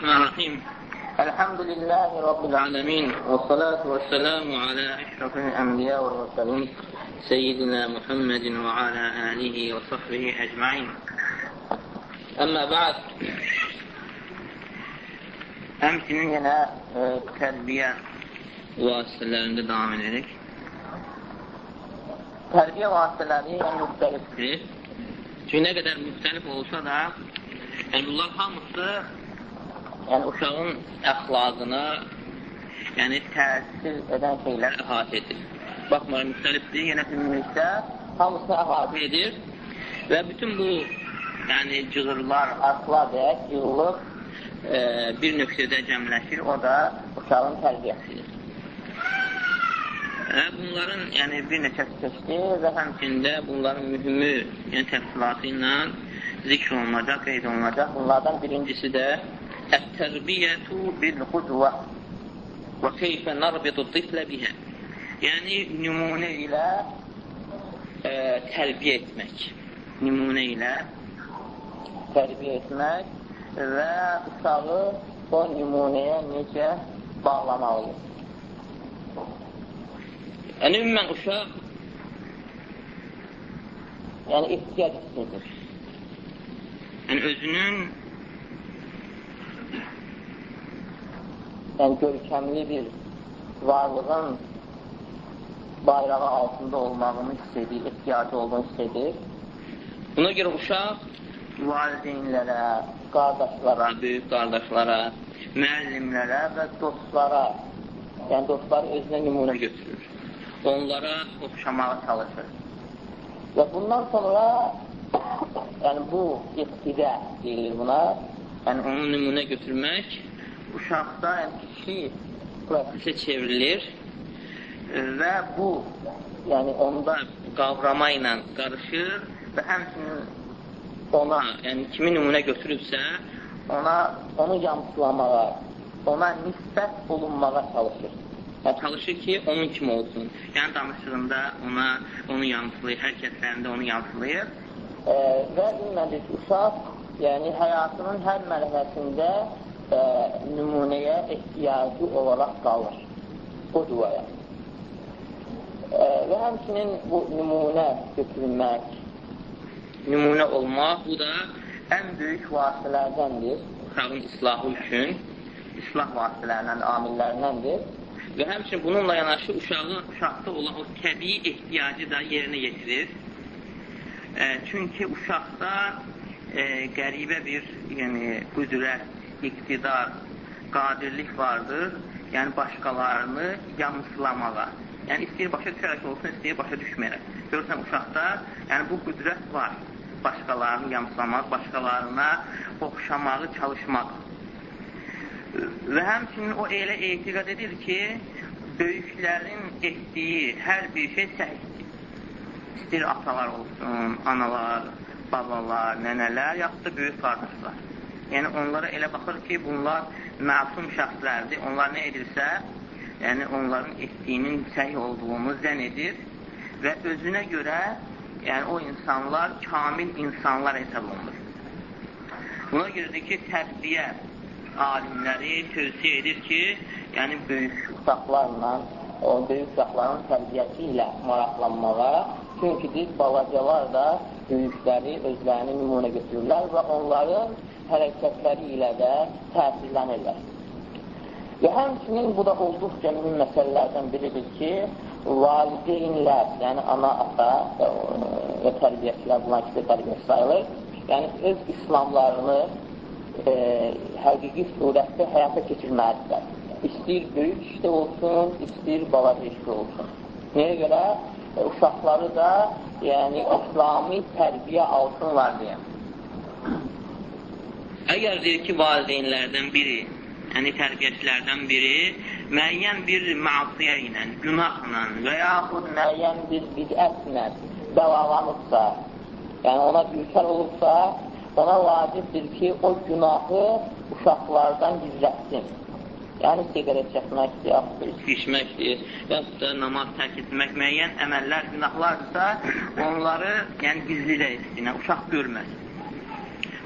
الرحمن الرحيم. الحمد لله رب العالمين والصلاة والسلام على أشرف الأنبياء والمرسلين سيدنا محمد وعلى آله وصحبه أجمعين. أما بعد أمس هنا تربية واسطلارında da devam ederek terbiye vasıtaları en müftelif çünkü ne kadar müftelif olsa da Emrullah Hamus'u yəni uşağın əxlaqına yəni təsir edən şeylər əhatə edir. Baxmayın, müxtəlifdir, yenə ümumilikdə hamısını əhatə edir və bütün bu yəni cığırlar, arxlar deyək, yığılıb e, bir nöqtədə cəmləşir, o da uşağın tərbiyəsidir. Və bunların yəni, bir neçəsi seçdi və həmçində bunların mühümü, yəni təfsilatı ilə zikr olunacaq, qeyd olunacaq. Bunlardan birincisi də Bil-qudvə və keyfə narbitu tiflə bihə. Yəni, nümunə ilə e, tərbiyə etmək. Nümunə ilə tərbiyə etmək və uşağı o nümunəyə necə bağlamalıyıq. Yəni, ümumən uşaq yəni, ehtiyac istədir. Yəni, özünün yəni görkəmli bir varlığın bayrağı altında olmağını istədir, ehtiyacı olduğunu istədir. Buna görə uşaq valideynlərə, qardaşlara, böyük qardaşlara, müəllimlərə və dostlara, yəni dostları özünə nümunə götürür. Onlara oxşamağa çalışır. Və bundan sonra yəni bu iqtidə deyilir buna, yəni onu nümunə götürmək uşaqda yəni, ki, prosesə çevrilir və bu, yəni onda qavrama ilə qarışır və həmçinin ona, yəni kimi nümunə götürübsə, ona, onu yamsılamağa, ona nisbət olunmağa çalışır. Yəni, çalışır ki, onun kimi olsun. Yəni, danışığında ona, onu yamsılayır, hərəkətlərində onu yamsılayır. E, və bilmədik, uşaq, yəni həyatının hər mərhələsində e, nümunəyə ehtiyacı olaraq qalır. Bu duaya. E, və həmçinin bu nümunə götürmək, nümunə olmaq, bu da ən böyük vasitələrdəndir. Uşağın islahı üçün islah vasitələrindən, amillərindəndir. Və həmçinin bununla yanaşı uşağın, uşaqda olan o təbii ehtiyacı da yerinə yetirir. E, çünki uşaqda e, qəribə bir yəni, qüdrət, iqtidar, qadirlik vardır, yəni başqalarını yamıslamağa. Yəni, istəyir başa düşərək olsun, istəyir başa düşməyərək. Görürsən, uşaqda yəni, bu qüdrət var. Başqalarını yamıslamaq, başqalarına oxşamağı çalışmaq. Və həmçinin o elə etiqad edir ki, böyüklərin etdiyi hər bir şey səhiddir. İstəyir atalar olsun, analar, babalar, nənələr, yaxud da böyük qardaşlar. Yəni, onlara elə baxır ki, bunlar məsum şəxslərdir. Onlar nə edirsə, yəni onların etdiyinin səhi olduğunu zən edir və özünə görə yəni o insanlar kamil insanlar hesab olunur. Buna görədir ki, tərbiyə alimləri tövsiyə edir ki, yəni böyük uşaqlarla, o böyük uşaqların tərbiyəsi ilə maraqlanmağa, çünki biz balacalar da böyükləri özlərini nümunə götürürlər və onların hərəkətləri ilə də təsirlənirlər. Və həmçinin bu da olduqca mühüm məsələlərdən biridir ki, valideynlər, yəni ana, ata və tərbiyəçilər, buna ki, tərbiyəçi sayılır, yəni öz İslamlarını e, həqiqi surətdə həyata keçirməlidirlər. İstəyir böyük işdə olsun, istəyir balaca işdə olsun. Nəyə görə? E, uşaqları da yəni İslami tərbiyə alsınlar deyəm. Əgər deyir ki, valideynlərdən biri, yəni tərbiyəçilərdən biri müəyyən bir masiyə ilə, günahla və yaxud müəyyən bir bidətlə bəlalanıbsa, yəni ona düşər olubsa, ona vacibdir ki, o günahı uşaqlardan gizlətsin. Yəni, siqaret çəkməkdir, yaxud içki içməkdir, yaxud da namaz tərk etmək, müəyyən əməllər, günahlardırsa, onları yəni, gizlidə etsin, yəni, uşaq görməsin.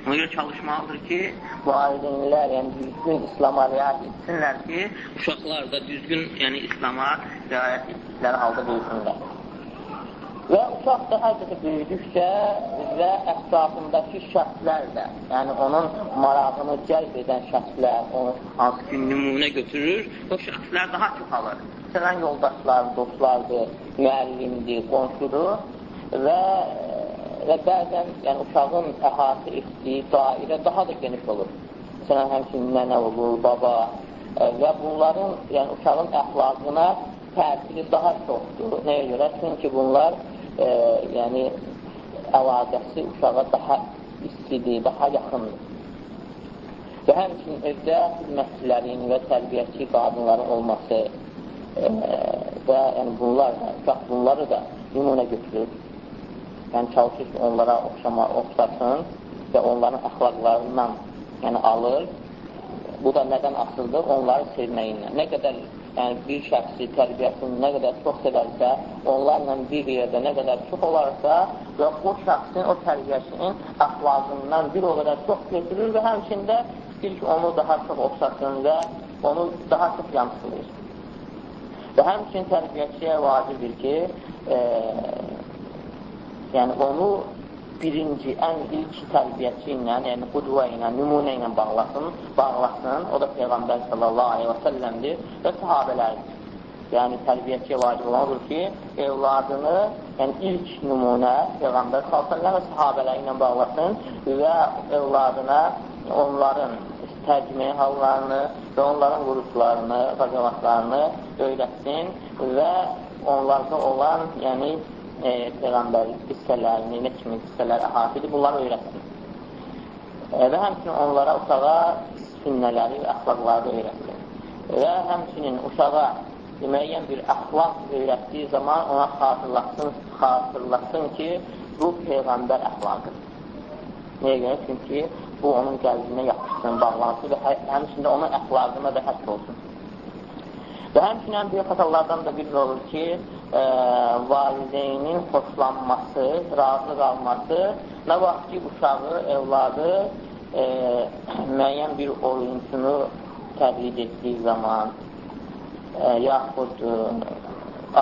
Ona görə çalışmalıdır ki, valideynlər yəni düzgün İslama riayət etsinlər ki, uşaqlar da düzgün yəni İslama riayət etdikləri halda böyüsünlər. Və uşaq da hər dəfə böyüdükcə və ətrafındakı şəxslər də, yəni onun marağını cəlb edən şəxslər, onu hansı ki, nümunə götürür, o şəxslər daha çoxalır. Məsələn, yoldaşlar, dostlardır, müəllimdir, qonşudur və və bəzən yəni, uşağın əhatə etdiyi dairə daha da geniş olur. Məsələn, həmçinin nənə olur, baba ə, və bunların yəni, uşağın əxlaqına təsiri daha çoxdur. Nəyə görə? Çünki bunlar ə, yəni, əlaqəsi uşağa daha istidir, daha yaxındır. Və həmçinin evdə xidmətçilərin və tərbiyəçi qadınların olması ə, və yəni, bunlar, uşaq bunları da nümunə götürür yəni çalışır ki, onlara oxşama, oxşasın və onların əxlaqlarından yəni, alır. Bu da nədən asıldır? Onları sevməyindən. Nə qədər yəni, bir şəxsi tərbiyəsini nə qədər çox sevərsə, onlarla bir yerdə nə qədər çox olarsa və o şəxsin, o tərbiyəsinin əxlaqından bir o qədər çox götürür və həmçində istəyir ki, onu daha çox oxşasın və onu daha çox yansılayır. Və həmçinin tərbiyəçiyə vacibdir ki, e, Yəni onu birinci, ən ilk tərbiyəçi ilə, yəni qudva ilə, nümunə ilə bağlasın, bağlasın. O da Peyğəmbər sallallahu aleyhi və səlləmdir və sahabələrdir. Yəni tərbiyəçiyə vacib olandır ki, evladını, yəni ilk nümunə Peyğəmbər sallallahu aleyhi və sahabələri ilə bağlasın və evladına onların tərcüməyə hallarını və onların vuruşlarını, qazavatlarını öyrətsin və onlarda olan, yəni e, Peyğəmbərin qissələrini, nə kimi qissələr əhatə edib, bunları öyrətsin. E, və həmçinin onlara uşağa sünnələri və əxlaqları öyrətsin. Və həmçinin uşağa müəyyən bir əxlaq öyrətdiyi zaman ona xatırlatsın, xatırlatsın ki, bu Peyğəmbər əxlaqıdır. Niyə görə? Çünki bu onun qəlbinə yapışsın, bağlansın və hə, həmçində onun əxlaqına da həsb olsun. Və həmçinin böyük xətalardan da biri olur ki, e, valideynin xoşlanması, razı qalması, nə vaxt ki, uşağı, evladı e, müəyyən bir oyuncunu təqlid etdiyi zaman, e, yaxud e,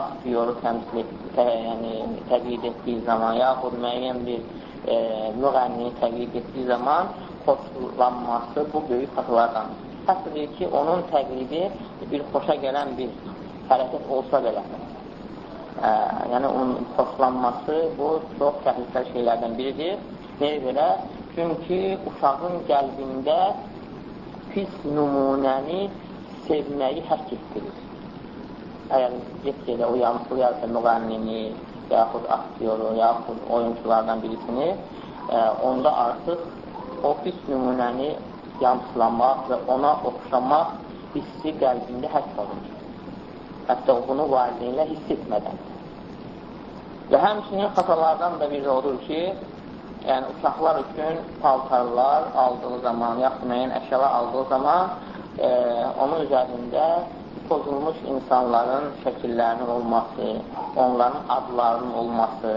aktyoru təmsil etdiyi, yəni təqlid etdiyi zaman, yaxud müəyyən bir e, müğənnini təqlid etdiyi zaman xoşlanması bu böyük xətalardandır. Hətta ki, onun təqlidi bir xoşa gələn bir hərəkət olsa belə. Ə, yəni, onun xoşlanması bu çox təhlükəli şeylərdən biridir. Nəyə görə? Çünki uşağın qəlbində pis nümunəni sevməyi həkk etdirir. Əgər get-gedə yansılayarsa müğənnini, yaxud aktyoru, yaxud oyunculardan birisini, ə, onda artıq o pis nümunəni yamsılamaq və ona oxşamaq hissi qəlbində həkk olunur. Hətta bunu valideynlər hiss etmədən. Və həmçinin xatalardan da biri odur ki, yəni uşaqlar üçün paltarlar aldığı zaman, yaxud müəyyən əşyalar aldığı zaman e, onun üzərində pozulmuş insanların şəkillərinin olması, onların adlarının olması.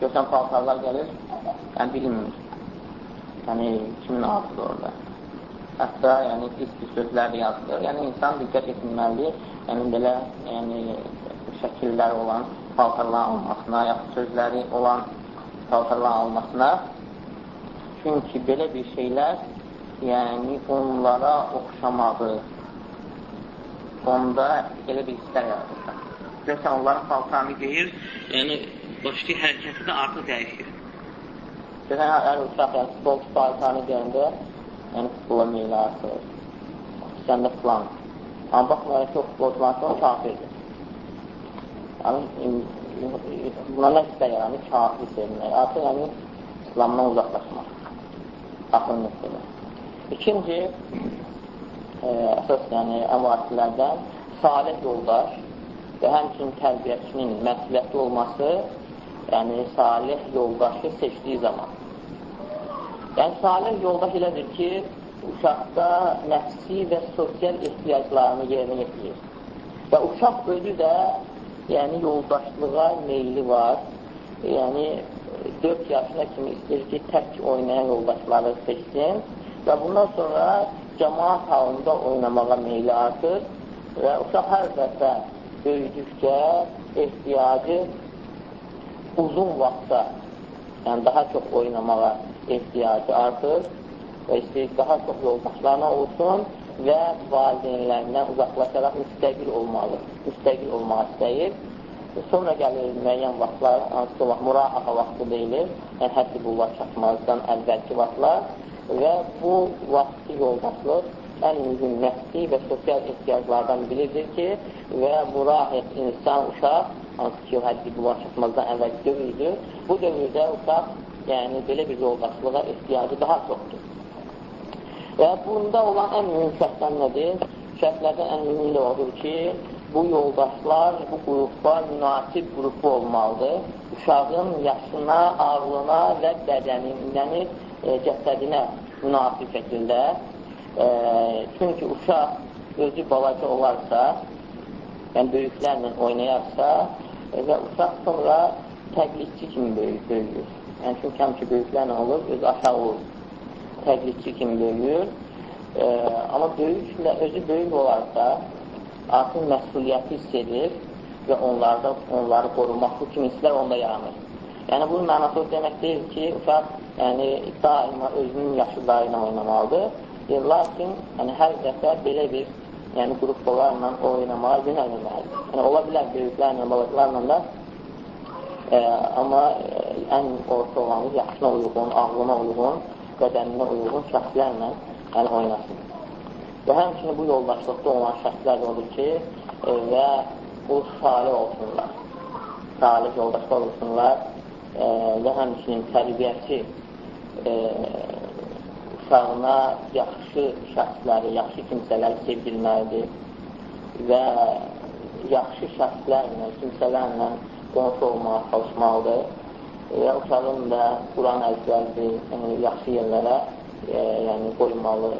Görsən, paltarlar gəlir, yəni bilinmir. Yəni, kimin adıdır orada. Hətta yəni, pis-pis sözlər yazılır. Yəni, insan diqqət etməlidir. Yəni, belə yəni, şəkillər olan paltarların almasına, yaxud sözləri olan paltarların almasına. Çünki belə bir şeylər yəni, onlara oxşamağı, onda elə bir hisslər yaradır. Görsən, onların paltarını geyir, yəni, başlayı hərəkəti də artıq dəyişir. Görsən, hər uşaq, yəni, futbolçu paltarını geyəndə yəni futbola meyli artır. Sən də filan. Amma baxmayaraq ki, o futbolcular ki, o kafirdir. Yəni, buna nə istər yəni, kafir sevmək. Artıq yəni, İslamdan uzaqlaşmaq. Axır nöqtədə. İkinci, e, əsas yəni, əvasilərdən salih yoldaş və həmçinin tərbiyəçinin məsuliyyətli olması, yəni salih yoldaşı seçdiyi zaman. Yəni, salih yoldaş elədir ki, uşaqda nəfsi və sosial ehtiyaclarını yerinə yetirir. Və uşaq özü də yəni, yoldaşlığa meyli var. Yəni, 4 yaşına kimi istəyir ki, tək oynayan yoldaşları seçsin və bundan sonra cəmaat halında oynamağa meyli artır və uşaq hər dəfə böyüdükcə ehtiyacı uzun vaxtda, yəni daha çox oynamağa ehtiyacı artır və istəyir daha çox yoldaşlarına olsun və valideynlərindən uzaqlaşaraq müstəqil olmalı, müstəqil olmaq istəyir. Sonra gəlir müəyyən vaxtlar, hansı vaxt, murahaqa vaxtı deyilir, yəni həddi bunlar çatmazdan əvvəlki vaxtlar və bu vaxtı yoldaşlıq ən mühüm nəfsi və sosial ehtiyaclardan biridir ki, və murahiq insan, uşaq, hansı ki, həddi bunlar çatmazdan əvvəl dövrdür, bu dövrdə uşaq, yəni belə bir yoldaşlığa ehtiyacı daha çoxdur. Və bunda olan ən mühüm şərtlər nədir? Şərtlərdən ən mühüm də odur ki, bu yoldaşlar, bu qruplar münasib qrupu olmalıdır. Uşağın yaşına, ağlına və bədənindən e, cəsədinə münasib şəkildə. E, çünki uşaq özü balaca olarsa, yəni böyüklərlə oynayarsa e, və uşaq sonra təqlidçi kimi böyüyür. Çünki həm ki böyüklərlə olur, özü aşağı olur. Təqlidçi kimi böyüyür. E, amma böyüklə, özü böyük olarsa, artıq məsuliyyəti hiss edir və onlarda, onları qorumaq bu kimi hisslər onda yaranır. Yəni, bunun mənası o demək deyil ki, uşaq yəni, daima özünün yaşlıları ilə oynamalıdır. E, lakin yəni, hər dəfə belə bir yəni, qruplarla oynamağa yönəlməlidir. Yəni, ola bilər böyüklərlə, balıqlarla da e, amma e, ən orta olanı yaşına uyğun, ağlına uyğun, bədəninə uyğun şəxslərlə yəni, oynasın. Və həmçinin bu yoldaşlıqda olan şərtlər odur ki, e, və bu salih olsunlar, salih yoldaşlar olsunlar e, və həmçinin tərbiyəçi e, uşağına yaxşı şəxsləri, yaxşı kimsələri sevdirməlidir və yaxşı şəxslərlə, kimsələrlə qonşu olmağa çalışmalıdır və uşağın da Quran əzbərdir, yəni yaxşı yerlərə e, yəni qoymalı,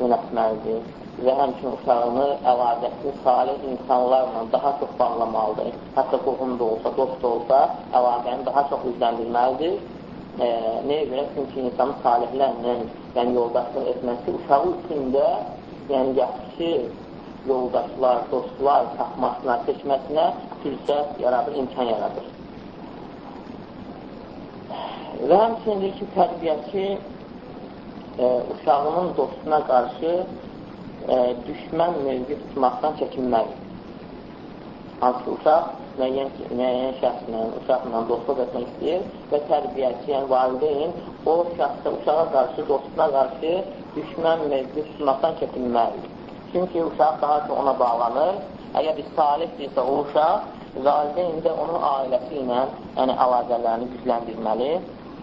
yönətməlidir və həmçinin uşağını əlaqəsini salih insanlarla daha çox bağlamalıdır. Hətta qohum da olsa, dost da olsa, əlaqəni daha çox üzləndirməlidir. E, nəyə görə? Çünki insanın salihlərlə yəni yoldaşlıq etməsi uşağı üçün də yəni yaxşı yoldaşlar, dostlar tapmasına, seçməsinə fürsət yaradır, imkan yaradır. Və həmçinin ki, tərbiyəçi e, uşağının dostuna qarşı e, düşmən mövqü tutmaqdan çəkinməli. Hansı uşaq müəyyən, müəyyən şəxslə, uşaqla dostluq etmək istəyir və tərbiyəçi, yəni valideyn o şəxsə, uşağa qarşı, dostuna qarşı düşmən mövqü tutmaqdan çəkinməli. Çünki uşaq daha çox ona bağlanır. Əgər bir salihdirsə o uşaq, valideyn də onun ailəsi ilə yəni, əlaqələrini gücləndirməli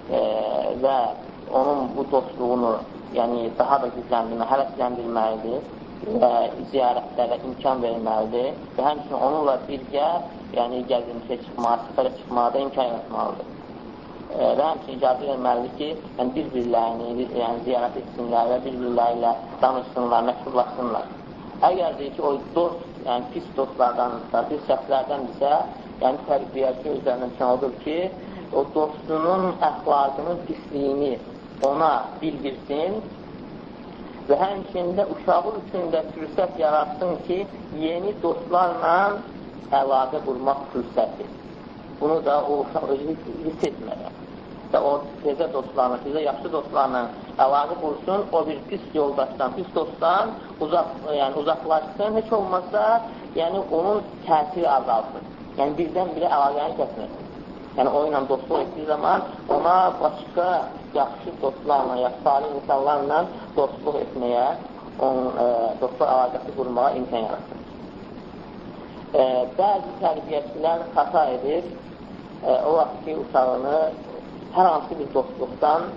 e, və onun bu dostluğunu yəni daha da gücləndirmə, həvəsləndirməlidir və ziyarətlərə imkan verməlidir və həmçinin onunla birgə yəni gəzintiyə çıxmağa, səfərə çıxmağa da imkan yaratmalıdır. E, və həmçinin icazə verməlidir ki, yəni bir-birlərini yəni, ziyarət etsinlər və bir-birləri ilə danışsınlar, məktublaşsınlar. Əgər deyir ki, o dost, yəni pis dostlardansa, pis şəxslərdəndirsə, yəni tərbiyəçi üzərindən üçün odur ki, o dostunun əxlaqının pisliyini ona bildirsin və həmçində uşağı üçün də fürsət yaratsın ki, yeni dostlarla əlaqə qurmaq fürsəti. Bunu da o uşaq özü hiss etməyə və o təzə dostlarla, təzə yaxşı dostlarla əlaqə qursun, o bir pis yoldaşdan, pis dostdan uzaq, yəni uzaqlaşsın, heç olmazsa, yəni onun təsiri azalsın. Yəni birdən-birə əlaqəni kəsməsin. Yəni o ilə dostluq etdiyi zaman ona başqa yaxşı dostlarla, yaxşı salih insanlarla dostluq etməyə, onun e, dostluq əlaqəsi qurmağa imkan yaratır. E, bəzi tərbiyəçilər xata edir, e, o vaxt ki, uşağını hər hansı bir dostluqdan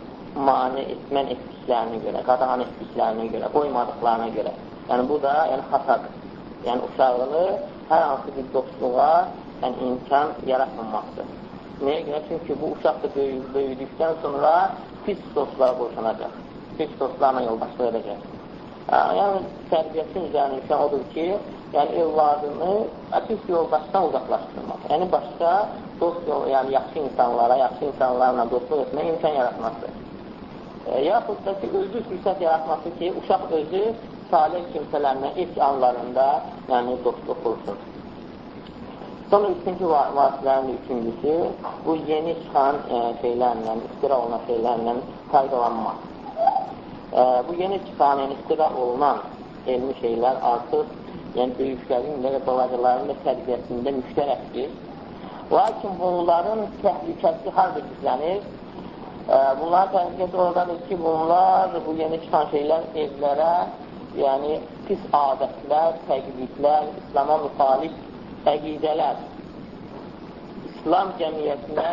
mani etmən etdiklərinə görə, qadağan etdiklərinə görə, qoymadıqlarına görə. Yəni, bu da yəni, xatadır. Yəni, uşağını hər hansı bir dostluğa yəni, imkan yaratmamaqdır. Nəyə görə? Çünki bu uşaq da böyüdükdən sonra pis dostlara qoşulacaq. Pis dostlarla yoldaşlıq edəcək. Yəni, tərbiyətin üzərində düşən odur ki, yəni övladını pis yoldaşdan uzaqlaşdırmaq. Yəni, başqa dost yolu, yəni yaxşı insanlara, yaxşı insanlarla dostluq etmək imkan yaratması. E, yaxud da ki, özü fürsət yaratması ki, uşaq özü salih kimsələrlə ilk anlarında yəni, dostluq qursun. Sonra üçüncü vasitələrin üçüncüsü, bu yeni çıxan e, şeylərlə, istira olunan şeylərlə faydalanmaq. E, bu yeni çıxan, yəni istira olunan elmi şeylər artıq yəni böyüklərin və balacaların da tərbiyəsində müştərəkdir. Lakin bunların təhlükəsi harada gizlənir? E, bunların təhlükəsi oradadır ki, bunlar, bu yeni çıxan şeylər evlərə, yəni pis adətlər, təqlidlər, İslama müxalif əqidələr İslam cəmiyyətinə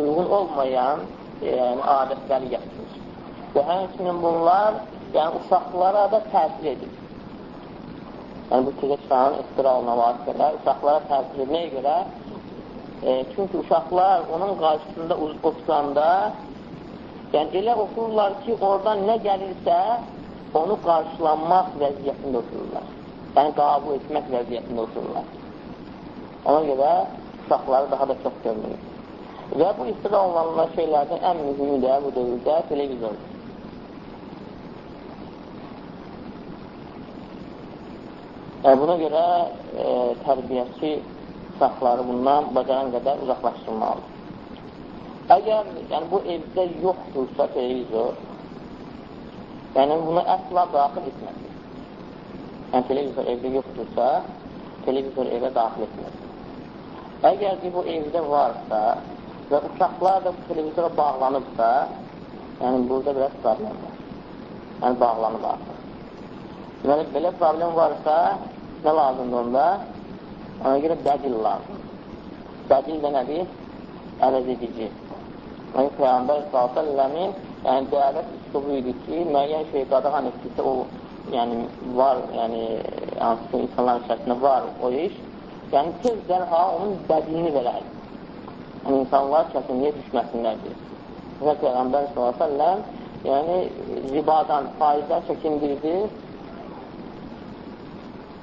uyğun olmayan yəni, adətləri gətirir. Və həmçinin bunlar yəni, uşaqlara da təsir edir. Yəni, bu Tüqəçanın istira olunan vasitələr uşaqlara təsir etməyə görə e, çünki uşaqlar onun qarşısında oturanda yəni, elə otururlar ki, oradan nə gəlirsə onu qarşılanmaq vəziyyətində otururlar. Yəni, qabul etmək vəziyyətində otururlar. Ona görə uşaqları daha da çox görmürük. Və bu istira olunan şeylərdən ən mühümü də bu dövrdə televizordur. Yəni, buna görə e, tərbiyəçi uşaqları bundan bacaran qədər uzaqlaşdırmalıdır. Əgər yəni, bu evdə yoxdursa televizor, yəni bunu əsla daxil etməsin. Yəni, televizor evdə yoxdursa, televizor evə daxil etməsin. Əgər ki, bu evdə varsa və uşaqlar da bu televizora bağlanıbsa, yəni burada biraz problem var. Yəni bağlanıb artıq. Deməli, belə problem varsa, nə lazımdır onda? Ona görə bədil lazım. Bədil də nədir? Əvəz edici. Yəni, Peyyambər s.ə.v-in yəni, dəvət üslubu idi ki, müəyyən şey qadağan etdirsə, o yəni, var, yəni, hansı insanların içərisində var o iş, Yəni, tez dərhal onun bədilini verər. Yəni, insanlar çətinliyə düşməsinlər deyir. Və Peyğəmbər s.ə.v yəni, ribadan, faizdən çəkindirdi.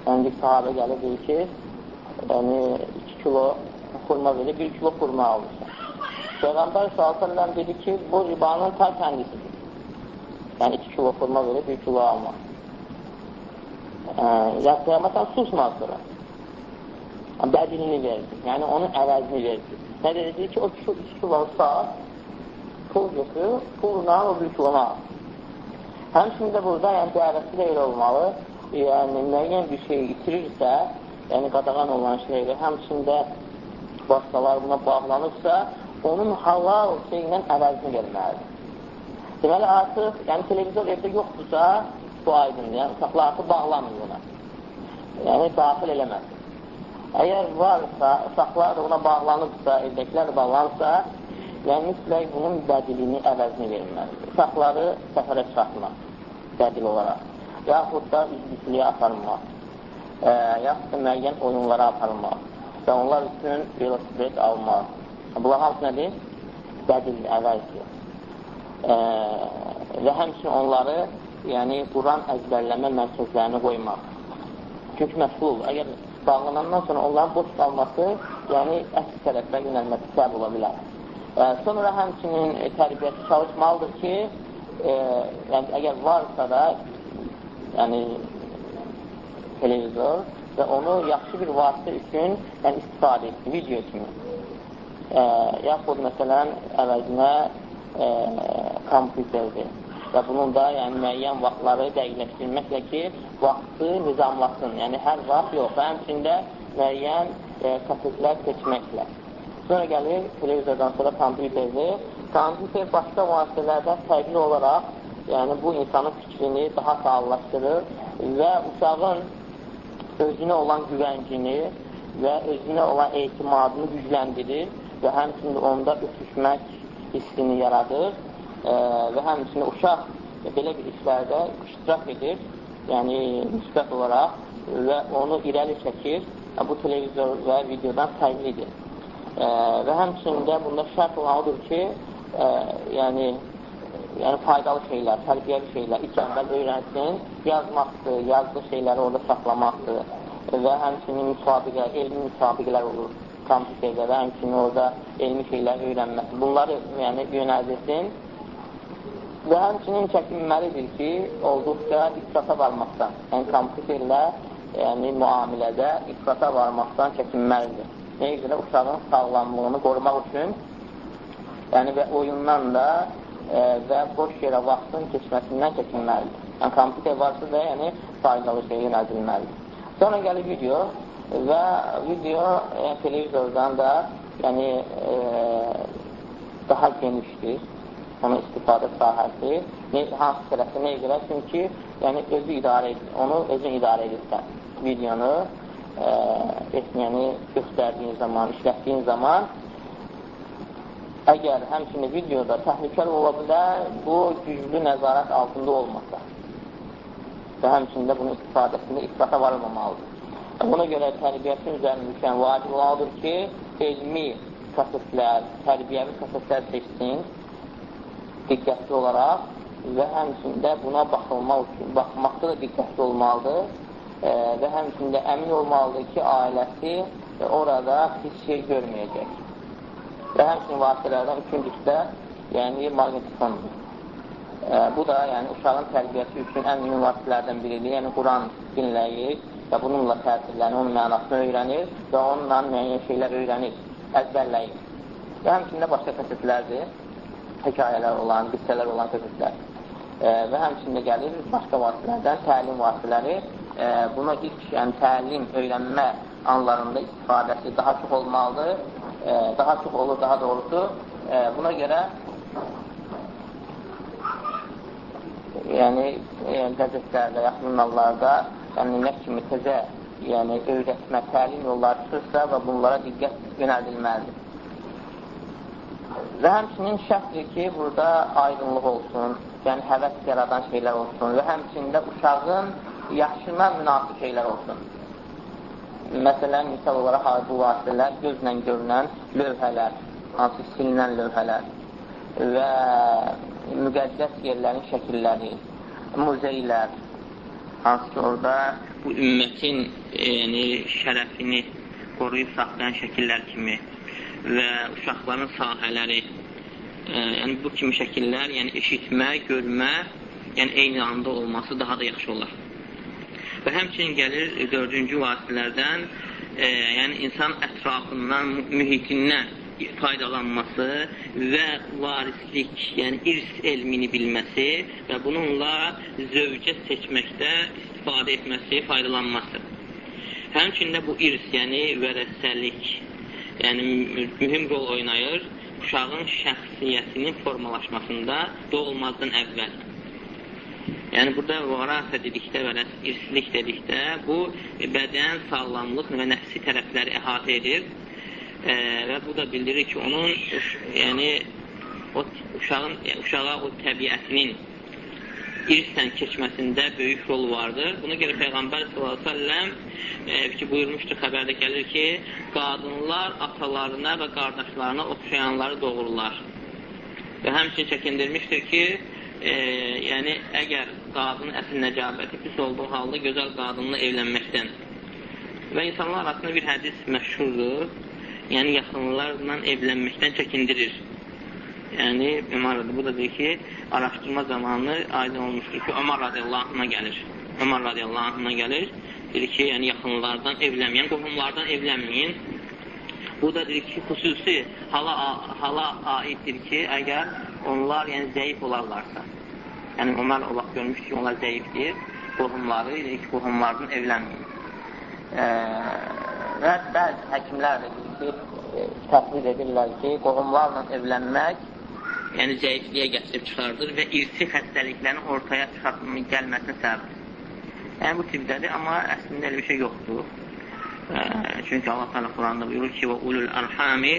Yəni, bir sahabə gəlir, deyir ki, yəni, 2 kilo xurma verir, 1 kilo xurma almışlar. Peyğəmbər s.ə.v dedi ki, bu ribanın ta kəndisidir. Yəni, 2 kilo xurma verir, 1 kilo almaq. Yəni, Peyğəmbər susmaz sonra bədilini verdi. Yəni, onun əvəzini verdi. Nə dedi ki, o kişi 2 kilo saat pul götür, pulla o 1 kilonu al. Həmçində burada yəni, dəvəsi də elə olmalı. Yəni, müəyyən bir şey itirirsə, yəni qadağan olan şeydir, həmçində başqalar buna bağlanırsa, onun halal şeylə əvəzini verməlidir. Deməli, artıq yəni, televizor evdə yoxdursa, bu aydındır. Yəni, uşaqlar artıq bağlanmır ona. Yəni, daxil eləməsin. Əgər varsa, uşaqlar da ona bağlanıbsa, evdəkilər də bağlanırsa, yəni mütləq bunun bədilini, əvəzini verilməlidir. Uşaqları səfərə çıxartmaq, bədil olaraq, yaxud da üzvüslüyə aparmaq, e, yaxud da müəyyən oyunlara aparmaq və onlar üçün velosiped almaq. Bunlar hamısı nədir? Bədil, əvəzdir. E, və həmçinin onları yəni, Quran əzbərləmə mərkəzlərini qoymaq. Çünki məşğul olur. Əgər bağlanandan sonra onların boş qalması, yəni əsl tərəfə yönəlməsi səbəb ola bilər. E, sonra həmçinin e, tərbiyəçi çalışmalıdır ki, e, yəni əgər varsa da, yəni televizor və onu yaxşı bir vasitə üçün yəni, istifadə etsin, video kimi. E, yaxud məsələn əvəzinə e, kompüterdir və bunun da yəni, müəyyən vaxtları dəqiqləşdirməklə ki, vaxtı nizamlasın. Yəni, hər vaxt yox, həmçində müəyyən e, kasetlər seçməklə. Sonra gəlir televizordan sonra kompüterdir. Kompüter başqa vasitələrdən fərqli olaraq yəni, bu insanın fikrini daha sağlaşdırır və uşağın özünə olan güvəncini və özünə olan etimadını gücləndirir və həmçində onda ötüşmək hissini yaradır və həmçinin uşaq belə bir işlərdə iştirak edir, yəni müsbət olaraq və onu irəli çəkir, bu televizor və videodan fərqlidir. E, və həmçində bunda şərt olan odur ki, e, yəni yəni faydalı şeylər, tərbiyəli şeylər ilk əvvəl öyrənsin, yazmaqdır, yazdığı şeyləri orada saxlamaqdır və həmçinin müsabiqə, elmi müsabiqələr olur kompüterdə və həmçinin orada elmi şeylər öyrənməsi. Bunları yəni, yönəldilsin və həmçinin çəkinməlidir ki, olduqca ifrata varmaqdan, yəni kompüterlə yəni, müamilədə ifrata varmaqdan çəkinməlidir. Nəyə görə? Uşağın sağlamlığını qorumaq üçün yəni və oyundan da e, və boş yerə vaxtın keçməsindən çəkinməlidir. Yəni, kompüter varsa da yəni, faydalı şey yönəldilməlidir. Sonra gəlir video və video e, televizordan da yəni, e, daha genişdir onun istifadə sahəsi, ne, hansı tərəfdə nəyə görə? Çünki yəni, özü idarə edir, onu özün idarə edirsən. Videonu e, etməyəni göstərdiyin zaman, işlətdiyin zaman əgər həmçinin videoda təhlükəli ola bilər, bu güclü nəzarət altında olmasa və həmçində bunun istifadəsində ifrata varılmamalıdır. Buna görə tərbiyəsi üzərində düşən vacib olandır ki, elmi kasetlər, tərbiyəvi kasetlər seçsin, diqqətli olaraq və həmçində buna baxılmaq üçün, baxmaqda da diqqətli olmalıdır e, və həmçində əmin olmalıdır ki, ailəsi orada pis şey görməyəcək. Və həmçinin vasitələrdən üçüncüsü də, yəni maqnetifondur. E, bu da yəni, uşağın tərbiyəsi üçün ən mühüm vasitələrdən biridir. Yəni, Quran dinləyir və bununla təsirlənir, onun mənasını öyrənir və onunla müəyyən şeylər öyrənir, əzbərləyir. Və həmçində başqa kasetlərdir hekayələr olan, qissələr olan sözlər. E, və həmçində gəlir başqa vasitələrdən təlim vasitələri. E, buna ilk yəni, təlim, öyrənmə anlarında istifadəsi daha çox olmalıdır. E, daha çox olur, daha doğrusu. E, buna görə yəni e, qəzetlərdə, yaxınlarda yəni, nə kimi təzə yəni, öyrətmə, təlim yolları çıxırsa və bunlara diqqət yönəldilməlidir. Və həmçinin şərtdir ki, burada aydınlıq olsun, yəni həvəs yaradan şeylər olsun və həmçində uşağın yaşına münasib şeylər olsun. Məsələn, misal olaraq bu vasitələr gözlə görünən lövhələr, hansı silinən lövhələr və müqəddəs yerlərin şəkilləri, muzeylər, hansı ki, orada bu ümmətin yəni, şərəfini qoruyub saxlayan şəkillər kimi və uşaqların sahələri, e, yəni bu kimi şəkillər, yəni eşitmə, görmə, yəni eyni anda olması daha da yaxşı olar. Və həmçinin gəlir dördüncü vasitələrdən, e, yəni insan ətrafından, mühitindən faydalanması və varislik, yəni irs elmini bilməsi və bununla zövcə seçməkdə istifadə etməsi, faydalanması. Həmçində bu irs, yəni vərəsəlik, yəni mühüm rol oynayır uşağın şəxsiyyətinin formalaşmasında doğulmazdan əvvəl. Yəni, burada varafə dedikdə və irslik dedikdə bu bədən, sağlamlıq və nəfsi tərəfləri əhatə edir e, və bu da bildirir ki, onun yəni, o, uşağın, uşağa o təbiətinin irslə keçməsində böyük rol vardır. Buna görə Peyğəmbər s.ə.v e, ki, buyurmuşdur, xəbərdə gəlir ki, qadınlar atalarına və qardaşlarına oxşayanları doğururlar. Və həmçin çəkindirmişdir ki, e, yəni əgər qadının əsl nəcabəti pis olduğu halda gözəl qadınla evlənməkdən və insanlar arasında bir hədis məşhurdur, yəni yaxınlarla evlənməkdən çəkindirir. Yəni, Ömər bu da deyir ki, araşdırma zamanı aydın olmuşdur ki, Ömər radiyallahu anhına gəlir. Ömər radiyallahu anhına gəlir. Deyir ki, yəni yaxınlardan evlənməyin, qohumlardan evlənməyin. Bu da deyir ki, xüsusi hala, hala aiddir ki, əgər onlar yəni zəif olarlarsa. Yəni, Ömər o vaxt görmüş ki, onlar zəifdir. Qohumları, deyir ki, qohumlardan evlənməyin. E, və bəzi həkimlər də deyir ki, təsvir edirlər ki, qohumlarla evlənmək yəni zəifliyə gətirib çıxardır və irsi xəstəliklərin ortaya çıxartma gəlməsinə səbəbdir. Yəni bu tipdədir, amma əslində elə bir şey yoxdur. Ə, çünki Allah Teala Quranda buyurur ki: "Və ulul arhami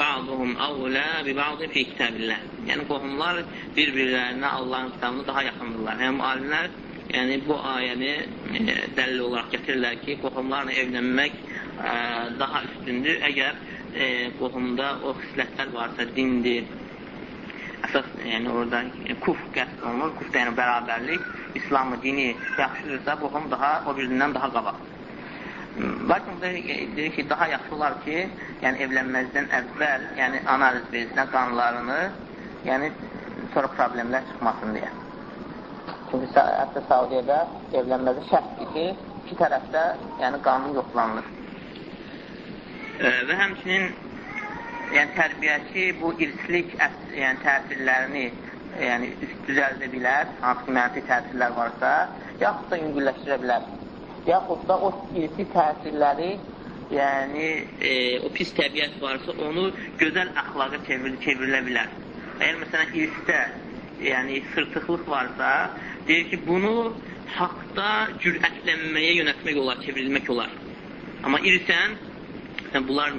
ba'duhum awla bi ba'd fi kitabillah." Yəni qohumlar bir-birlərinə Allahın kitabında daha yaxındırlar. Həm alimlər yəni bu ayəni e, dəlil olaraq gətirirlər ki, qohumlarla evlənmək ə, daha üstündür. Əgər e, qohumda o xislətlər varsa, dindir, əsas, yəni orada kuf qəsd olunur, kuf yəni bərabərlik, İslamı dini yaxşıdırsa, bu həm daha o birindən daha qabaq. Lakin burada deyir ki, daha yaxşı olar ki, yəni evlənməzdən əvvəl, yəni analiz verilsin qanlarını, yəni sonra problemlər çıxmasın deyə. Çünki hətta Saudiyədə evlənməzə şərtdir ki, iki tərəfdə yəni qanun yoxlanılır. E, və həmçinin yəni tərbiyəçi bu irslik yəni təsirlərini yəni düzəldə bilər, hansı ki, mənfi təsirlər varsa, yaxud da yüngülləşdirə bilər yaxud da o irsi təsirləri, yəni e, o pis təbiət varsa, onu gözəl əxlaqa çevir çevrilə bilər. Əgər məsələn irsdə yəni sırtıqlıq varsa, deyir ki, bunu haqda cürətlənməyə yönətmək olar, çevrilmək olar. Amma irsən, yəni, bunlar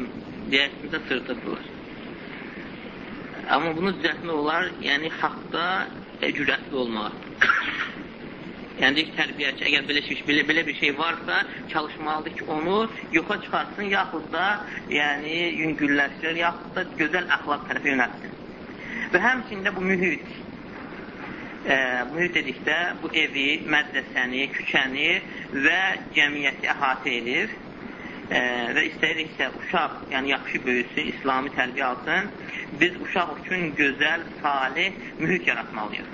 deyərsində sırtıqdırlar. Amma bunu düzəltmək olar, yəni haqda e, cürətli olmağa. Yəni deyir tərbiyəçi, əgər belə, şey, belə, belə bir şey varsa, çalışmalıdır ki, onu yoxa çıxartsın, yaxud da yəni, yüngülləşdir, yaxud da gözəl əxlaq tərəfə yönətsin. Və həmçində bu mühit, e, mühit dedikdə bu evi, mədrəsəni, küçəni və cəmiyyəti əhatə edir e, və istəyiriksə uşaq, yəni yaxşı böyüsün, İslami tərbiyə alsın, biz uşaq üçün gözəl, salih mühit yaratmalıyıq.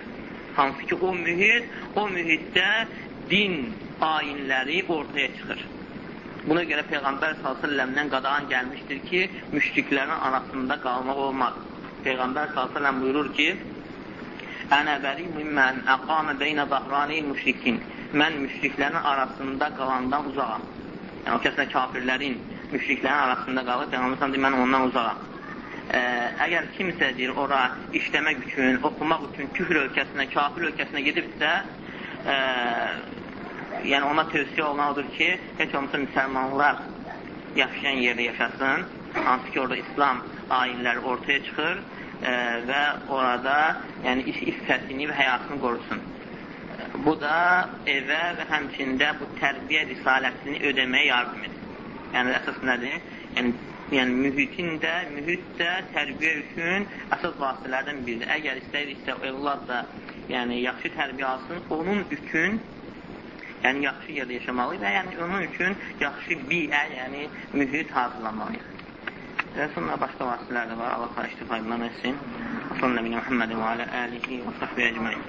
Hansı ki, o mühit, o mühitdə din ayinləri ortaya çıxır. Buna görə Peyğəmbər s.ə.v-dən qadağan gəlmişdir ki, müşriklərin arasında qalmaq olmaz. Peyğəmbər s.ə.v buyurur ki, Ənə bəri mimmən əqamə beynə zahrani müşrikin. Mən müşriklərin arasında qalandan uzağam. Yəni, o kəslə kafirlərin, müşriklərin arasında qalır, Peyğəmbər s.ə.v mən ondan uzağam ə, əgər kimsə deyir, ora işləmək üçün, oxumaq üçün küfr ölkəsinə, kafir ölkəsinə gedibsə, ə, yəni ona tövsiyə olunadır ki, heç olmasa müsəlmanlar yaşayan yerdə yaşasın, hansı ki, orada İslam ayinləri ortaya çıxır ə, və orada yəni, iş iffətini və həyatını qorusun. Bu da evə və həmçində bu tərbiyə risaləsini ödəməyə yardım edir. Yəni, əsas nədir? Yəni, yəni mühitin də, mühit də tərbiyə üçün əsas vasitələrdən biridir. Əgər istəyiriksə, evlad da yəni, yaxşı tərbiyə alsın, onun üçün yəni yaxşı yerdə yaşamalı və yəni onun üçün yaxşı biə, yəni mühit hazırlamalıyıq. Və sonra başqa vasitələr də var. Allah xarişdə faydalan etsin. Sonra Nəbi Muhammed və alə əlihi və sahbə əcməin.